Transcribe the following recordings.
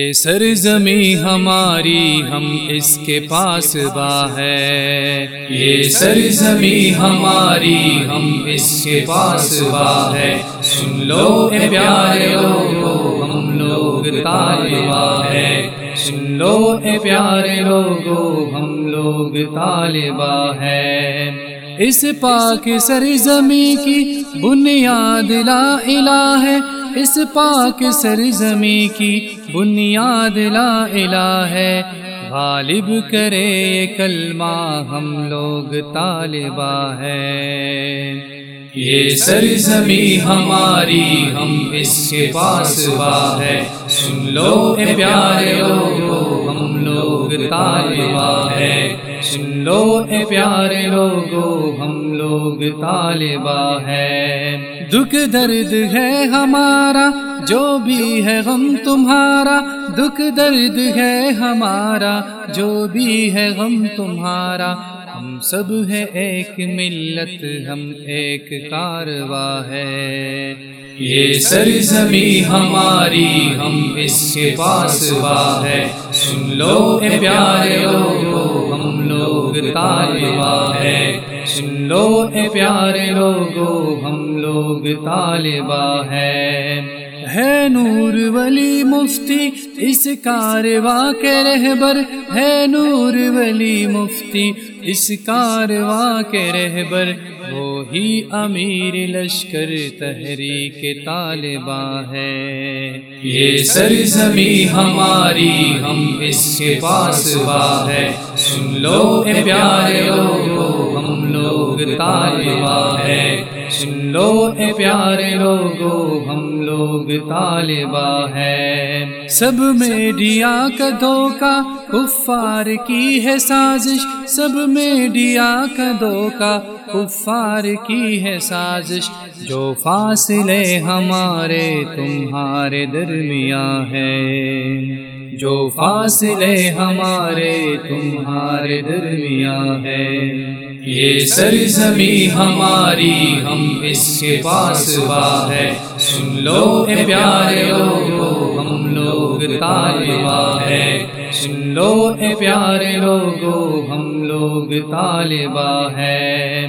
یہ سرزمی ہماری ہم اس کے پاس با ہے۔ یہ سرزمی ہماری ہم اس کے پاس با ہے۔ سن لو اے پیارے لوگو، ہم لوگ طالبا ہے سن لو اے پیارے لوگو، ہم لوگ طالبا ہے اس پاک سرزمی کی بنیاد لا الہ ہے۔ اس پاک سرزمی کی بنیاد لا الہ ہے۔ غالب کرے کلمہ ہم لوگ طالبہ ہے۔ یہ سرزمی ہماری ہم اس کے پاس با ہے۔ سن لو اے پیارے لوگوں لوگ طالبہ ہے۔ سن لو اے پیارے لوگو، ہم لوگ طالبہ ہے۔ دکھ درد ہے ہمارا، جو بھی ہے غم تمہارا۔ دکھ درد ہے ہمارا، جو بھی ہے غم تمہارا۔ ہم سب ہے ایک ملت، ہم ایک کارواں ہے۔ یہ سرزمی ہماری، ہم اس کے پاس با ہے۔ سن لو اے پیارے لوگو، ہم لوگ طالبہ ہے سن لو اے پیارے لوگو، ہم لوگ طالبہ ہے ہے نور ولی مفتی، اس کارواں کے رہبر ہے نور ولی مفتی، اس کارواں کے رہبر، وہی امیر لشکر تحریک طالبہ ہے۔ یہ سرزمی ہماری، ہم اس کے پاس با ہے۔ سن لو اے پیارے لوگو طالبہ ہے۔ سن لو اے پیارے لوگو، ہم لوگ طالبہ ہے۔ سب میڈیا کا دھوکا، کفار کی ہے سازش۔ سب میڈیا کا دھوکا، کفار کی ہے سازش۔ جو فاصلے ہمارے تمہارے درمیان ہے۔ جو فاصلے ہمارے تمہارے درمیان ہے۔ یہ سرزمی ہماری، ہم اس کے پاس با ہے۔ سن لو اے پیارے لوگو، ہم لوگ طالبہ ہے۔ سن لو اے پیارے لوگو، ہم لوگ طالبہ ہے۔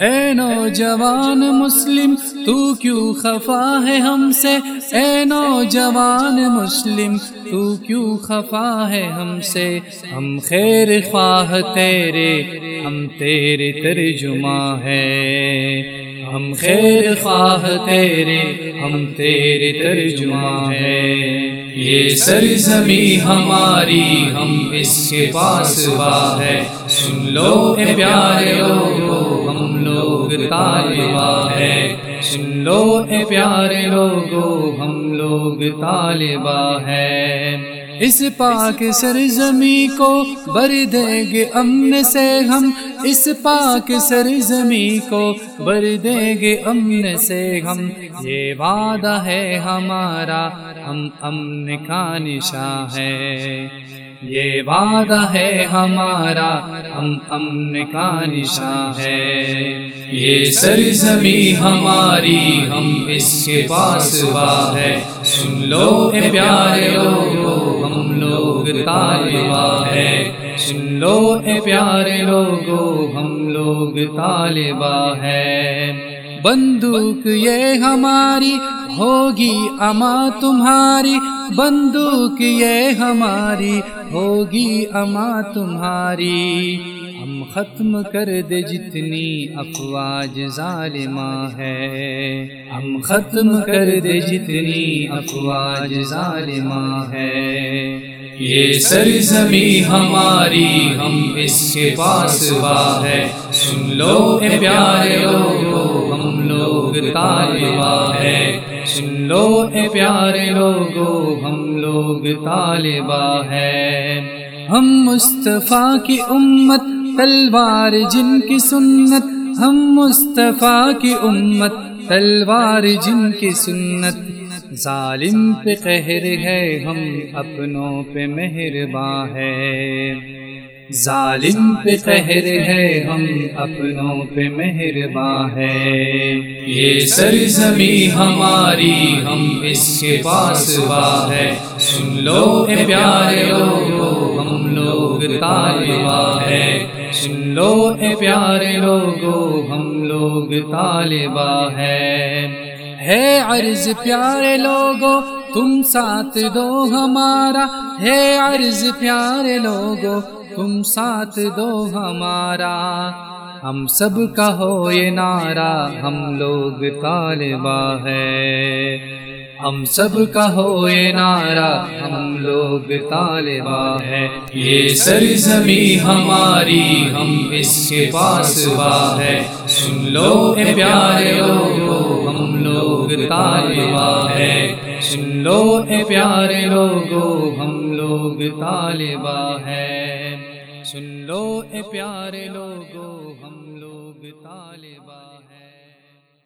اے نوجوان مسلم تو کیوں خفا ہے ہم سے؟ اے نوجوان مسلم، تو کیوں خفا ہے ہم سے؟ ہم خیر خواہ تیرے، ہم تیرے ترجمہ ہے۔ ہم خیر خواہ تیرے، ہم تیرے ترجمہ ہے۔ یہ سرزمی ہماری، ہم اس کے پاس با ہے سن لو اے پیارے لوگو لوگ طالبہ ہے۔ سن لو اے پیارے لوگو، ہم لوگ طالبہ ہے اس پاک سرزمی کو بر دیں گے امن سے ہم۔ اس پاک سرزمی کو بر دیں گے امن سے ہم۔ یہ وعدہ ہے ہمارا، ہم امن کا نشاں ہے۔ یہ وعدہ ہے ہمارا، ہم امن کا نشاں ہے۔ یہ سرزمی ہماری، ہم اس کے پاس با ہے۔ سن لو اے پیارے لوگو، ہم لوگ طالبہ ہے۔ سن لو اے پیارے لوگو، ہم لوگ طالبہ ہے۔ بندوق یہ ہماری، ہوگی اما تمہاری۔ بندوق یہ ہماری ہوگی اما تمہاری۔ ہم ختم کر دے جتنی افواج ظالمہ ہے۔ ہم ختم کر دے جتنی افواج ظالمہ ہے۔ یہ سرزمی ہماری ہم اس کے پاس با ہے۔ سن لو اے پیارے لوگو، ہم لوگ طالبہ ہے سن لو، اے پیارے لوگو، ہم لوگ طالبہ ہے ہم مصطفیٰ کی امت، تلوار جن کی سنت۔ ہم مصطفیٰ کی امت، تلوار جن کی سنت۔ ظالم پہ قہر ہے، ہم اپنوں پہ مہرباں ہے ظالم پہ قہر ہے، ہم اپنوں پہ مہرباں ہے۔ یہ سرزمی ہماری، ہم اس کے پاس با ہے۔ سن لو اے پیارے لوگو، ہم لوگ طالبہ ہے۔ سن لو اے پیارے لوگو، ہم لوگ طالبہ ہے۔ ہے عرض پیارے لوگو، تم ساتھ دو ہمارا۔ ہے عرض پیارے لوگو تم ساتھ دو ہمارا۔ ہم سب کا ہو یہ نعرہ، ہم لوگ طالبہ ہے۔ ہم سب کا ہو یہ نعرہ، ہم لوگ طالبہ ہے۔ یہ سرزمی ہماری، ہم اس کے پاس ہے۔ سن لو اے پیارے لوگو، ہم لوگ طالبہ ہے۔ سن لو اے پیارے لوگو، ہم لوگ طالبہ ہے سن لو اے پیارے لوگو